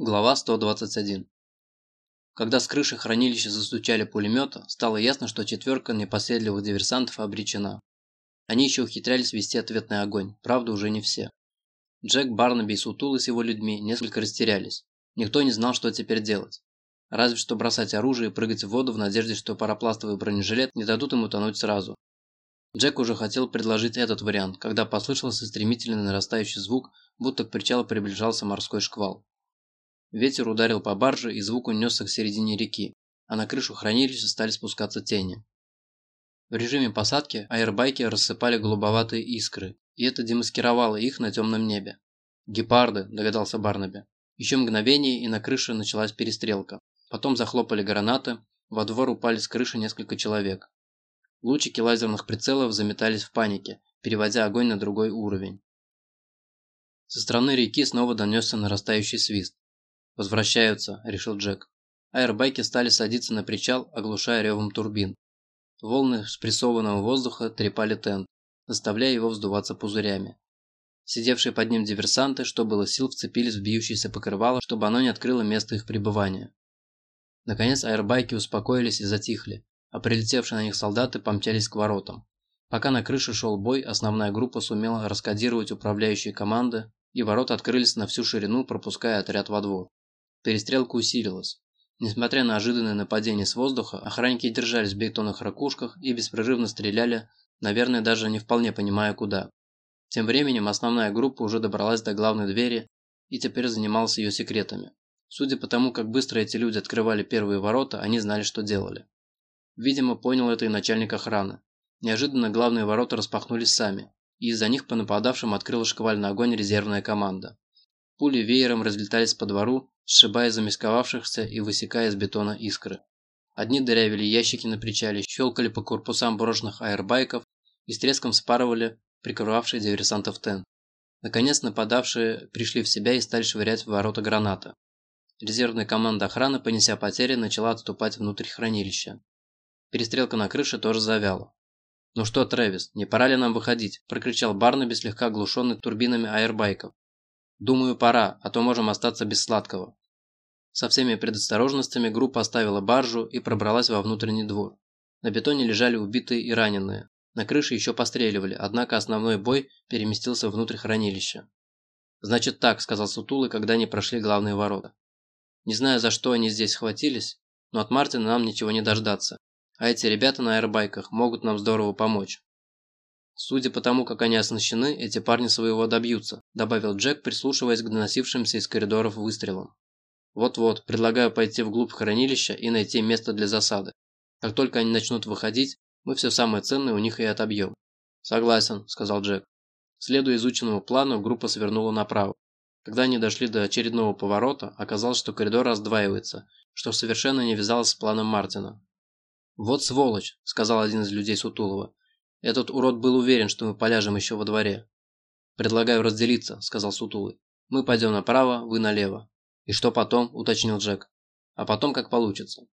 Глава 121. Когда с крыши хранилища застучали пулемета, стало ясно, что четверка непоседливых диверсантов обречена. Они еще ухитрялись вести ответный огонь, правда уже не все. Джек, Барнаби и Сутулы с его людьми несколько растерялись. Никто не знал, что теперь делать. Разве что бросать оружие и прыгать в воду в надежде, что парапластовый бронежилет не дадут ему тонуть сразу. Джек уже хотел предложить этот вариант, когда послышался стремительно нарастающий звук, будто к причалу приближался морской шквал. Ветер ударил по барже, и звук унесся к середине реки, а на крышу хранилища стали спускаться тени. В режиме посадки аэрбайки рассыпали голубоватые искры, и это демаскировало их на темном небе. «Гепарды», – догадался Барнаби. Еще мгновение, и на крыше началась перестрелка. Потом захлопали гранаты, во двор упали с крыши несколько человек. Лучики лазерных прицелов заметались в панике, переводя огонь на другой уровень. Со стороны реки снова донесся нарастающий свист. «Возвращаются», – решил Джек. Аэрбайки стали садиться на причал, оглушая ревом турбин. Волны спрессованного воздуха трепали тент, заставляя его вздуваться пузырями. Сидевшие под ним диверсанты, что было сил, вцепились в бьющееся покрывало, чтобы оно не открыло место их пребывания. Наконец аэрбайки успокоились и затихли, а прилетевшие на них солдаты помчались к воротам. Пока на крыше шел бой, основная группа сумела раскодировать управляющие команды, и ворота открылись на всю ширину, пропуская отряд во двор. Перестрелка усилилась. Несмотря на ожиданное нападение с воздуха, охранники держались в бетонных ракушках и беспрерывно стреляли, наверное, даже не вполне понимая куда. Тем временем основная группа уже добралась до главной двери и теперь занималась ее секретами. Судя по тому, как быстро эти люди открывали первые ворота, они знали, что делали. Видимо, понял это и начальник охраны. Неожиданно главные ворота распахнулись сами, и из-за них по нападавшим открыла шквальный огонь резервная команда. Пули веером разлетались по двору, сшибая замесковавшихся и высекая из бетона искры. Одни дырявили ящики на причале, щелкали по корпусам брошенных аэрбайков и с треском спарывали прикрывавшие диверсантов тент. Наконец нападавшие пришли в себя и стали швырять в ворота граната. Резервная команда охраны, понеся потери, начала отступать внутрь хранилища. Перестрелка на крыше тоже завяла. «Ну что, Трэвис, не пора ли нам выходить?» – прокричал Барнаби, слегка оглушенный турбинами аэрбайков. «Думаю, пора, а то можем остаться без сладкого». Со всеми предосторожностями группа оставила баржу и пробралась во внутренний двор. На бетоне лежали убитые и раненые. На крыше еще постреливали, однако основной бой переместился внутрь хранилища. «Значит так», – сказал Сутулы, когда они прошли главные ворота. «Не знаю, за что они здесь схватились, но от Мартина нам ничего не дождаться. А эти ребята на аэрбайках могут нам здорово помочь. Судя по тому, как они оснащены, эти парни своего добьются, добавил Джек, прислушиваясь к доносившимся из коридоров выстрелам. Вот-вот, предлагаю пойти вглубь хранилища и найти место для засады. Как только они начнут выходить, мы все самое ценное у них и отобьем. Согласен, сказал Джек. Следуя изученному плану, группа свернула направо. Когда они дошли до очередного поворота, оказалось, что коридор раздваивается, что совершенно не вязалось с планом Мартина. «Вот сволочь», – сказал один из людей Сутулова. «Этот урод был уверен, что мы поляжем еще во дворе». «Предлагаю разделиться», – сказал Сутулый. «Мы пойдем направо, вы налево». «И что потом?» – уточнил Джек. «А потом как получится.